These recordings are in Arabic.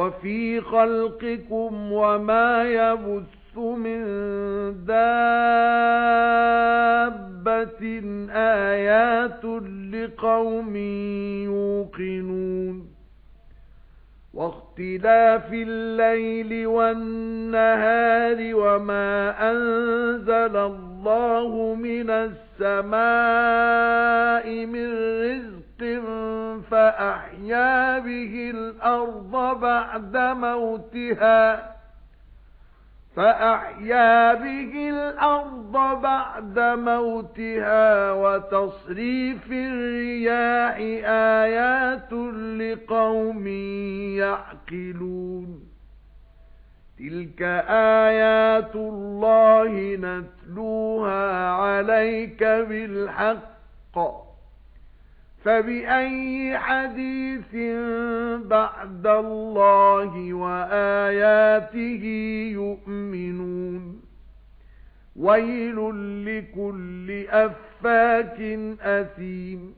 وَفِي خَلْقِكُمْ وَمَا يَبُثُّ مِن دَابَّةٍ آيَاتٌ لِقَوْمٍ يُوقِنُونَ وَاخْتِلَافِ اللَّيْلِ وَالنَّهَارِ وَمَا أَنزَلَ اللَّهُ مِنَ السَّمَاءِ مِن رِّزْقٍ فَأَحْيَا بِهِ الْأَرْضَ بَعْدَ مَوْتِهَا. فَأَحْيَا بِهِ الْأَرْضَ بَعْدَ مَوْتِهَا وَتَصْرِيفِ الرِّيَاحِ آيَاتٌ لِقَوْمٍ يَعْقِلُونَ. تِلْكَ آيَاتُ اللَّهِ نَتْلُوهَا عَلَيْكَ بِالْحَقِّ. فَبِأَيِّ حَدِيثٍ بَعْدَ اللَّهِ وَآيَاتِهِ يُؤْمِنُونَ؟ وَيْلٌ لِكُلِّ أَفَّاكٍ أَثِيمٍ.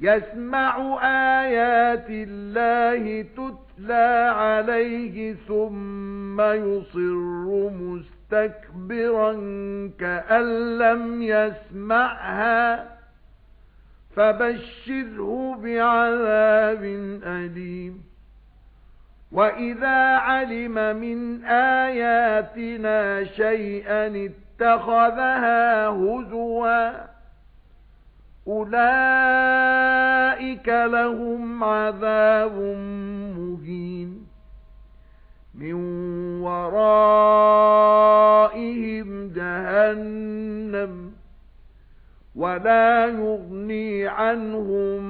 يَسْمَعُ آيَاتِ اللَّهِ تُتْلَى عَلَيْهِ ثُمَّ يُصِرُّ مُسْتَكْبِرًا كَأَن لَّمْ يَسْمَعْهَا. فَبَشِّرْهُ بِعَذَابٍ أَلِيمٍ. وَإِذَا عَلِمَ مِنْ آيَاتِنَا شَيْئًا اتَّخَذَهَا هُزُوًا أُولَئِكَ لَهُمْ عَذَابٌ مُهِينٌ. مِنْ وَرَائِهِمْ وَلَا يُغْنِي عَنْهُمْ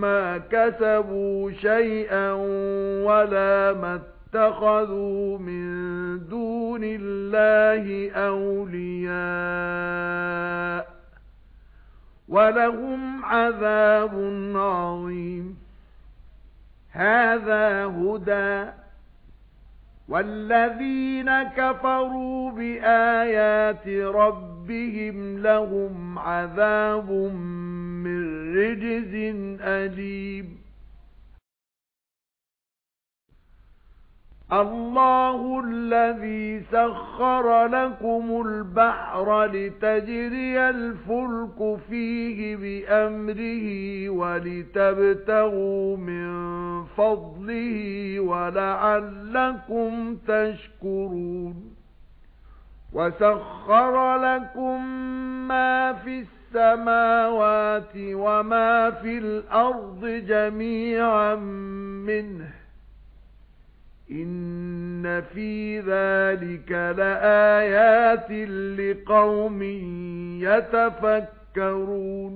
مَا كَسَبُوا شَيْئًا وَلَا مَا اتَّخَذُوا مِن دُونِ اللَّهِ أَوْلِيَاءَ وَلَهُمْ عَذَابٌ عَظِيمٌ. هَذَا هُدًى وَالَّذِينَ كَفَرُوا بِآيَاتِ رَبِّهِمْ لَهُمْ عَذَابٌ مِّن رِّجْزٍ أَلِيمٌ اللَّهُ الَّذِي سَخَّرَ لَكُمُ الْبَحْرَ لِتَجْرِيَ الْفُلْكُ فِيهِ بِأَمْرِهِ وَلِتَبْتَغُوا مِنْ فَضْلِهِ وَلَعَلَّكُمْ تَشْكُرُونَ وَسَخَّرَ لَكُم مَّا فِي السَّمَاوَاتِ وَمَا فِي الْأَرْضِ جَمِيعًا مِّنْهُ إِنَّ فِي ذَلِكَ لَآيَاتٍ لِقَوْمٍ يَتَفَكَّرُونَ